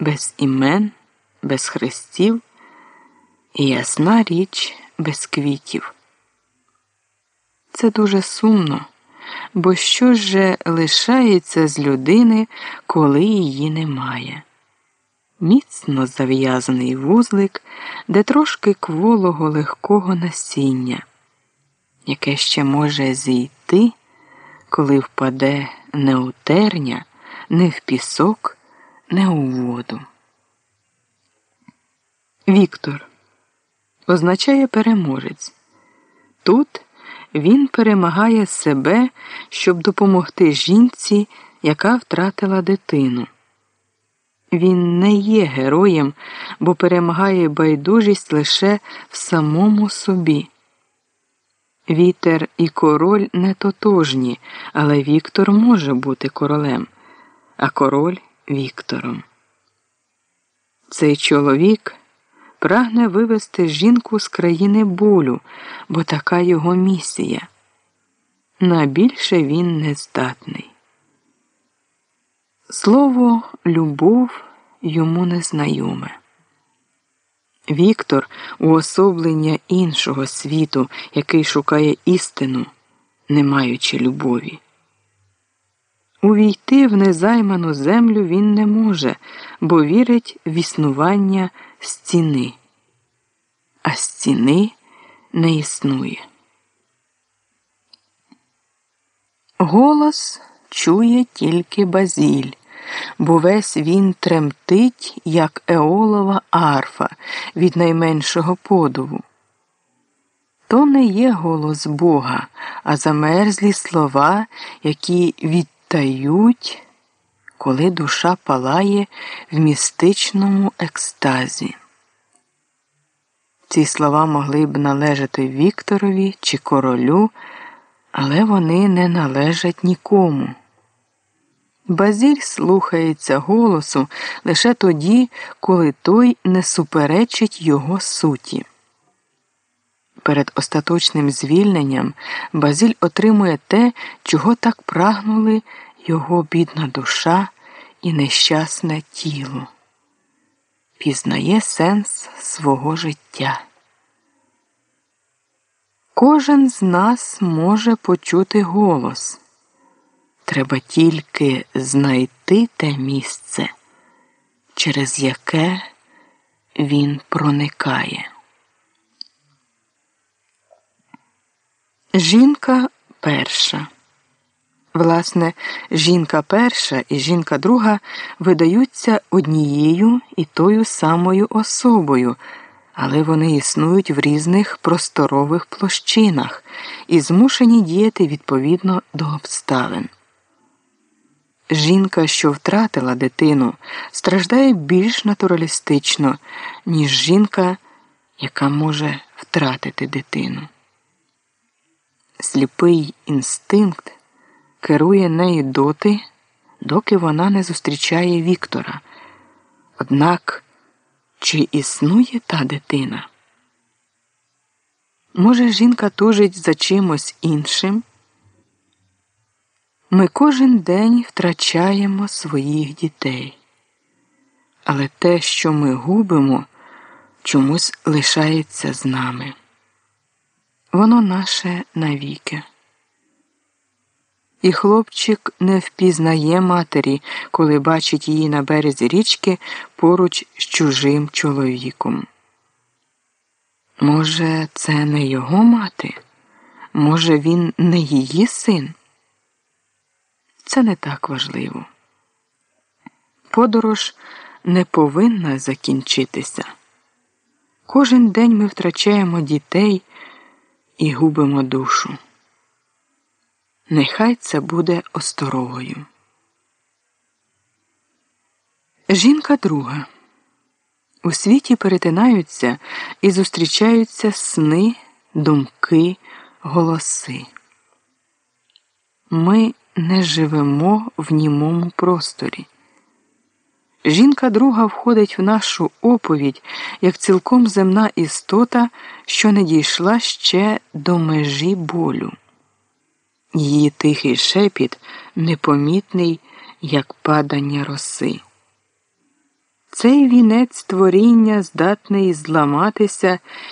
без імен, без хрестів і ясна річ без квітів. Це дуже сумно, бо що же лишається з людини, коли її немає? Міцно зав'язаний вузлик, де трошки кволого легкого насіння, яке ще може зійти, коли впаде не у терня, не в пісок, не у воду. Віктор означає переможець. Тут він перемагає себе, щоб допомогти жінці, яка втратила дитину. Він не є героєм, бо перемагає байдужість лише в самому собі. Вітер і король не тотожні, але Віктор може бути королем, а король Віктором. Цей чоловік прагне вивести жінку з країни болю, бо така його місія. На більше він не здатний. Слово любов йому незнайоме. Віктор уособлення іншого світу, який шукає істину, не маючи любові. Увійти в незайману землю він не може, бо вірить в існування стіни, а стіни не існує. Голос чує тільки базіль, бо весь він тремтить, як еолова арфа від найменшого подову. То не є голос Бога, а замерзлі слова, які відтають, коли душа палає в містичному екстазі. Ці слова могли б належати Вікторові чи королю, але вони не належать нікому. Базіль слухається голосу лише тоді, коли той не суперечить його суті. Перед остаточним звільненням Базіль отримує те, чого так прагнули його бідна душа і нещасне тіло, пізнає сенс свого життя. Кожен з нас може почути голос. Треба тільки знайти те місце, через яке він проникає. Жінка перша. Власне, жінка перша і жінка друга видаються однією і тою самою особою, але вони існують в різних просторових площинах і змушені діяти відповідно до обставин. Жінка, що втратила дитину, страждає більш натуралістично, ніж жінка, яка може втратити дитину. Сліпий інстинкт керує нею доти, доки вона не зустрічає Віктора. Однак, чи існує та дитина? Може, жінка тужить за чимось іншим? Ми кожен день втрачаємо своїх дітей, але те, що ми губимо, чомусь лишається з нами. Воно наше навіки. І хлопчик не впізнає матері, коли бачить її на березі річки поруч з чужим чоловіком. Може, це не його мати? Може, він не її син? Це не так важливо. Подорож не повинна закінчитися. Кожен день ми втрачаємо дітей і губимо душу. Нехай це буде осторогою. Жінка друга. У світі перетинаються і зустрічаються сни, думки, голоси. Ми не живемо в німому просторі. Жінка друга входить в нашу оповідь як цілком земна істота, що не дійшла ще до межі болю. Її тихий шепіт непомітний, як падання роси. цей вінець творіння здатний зламатися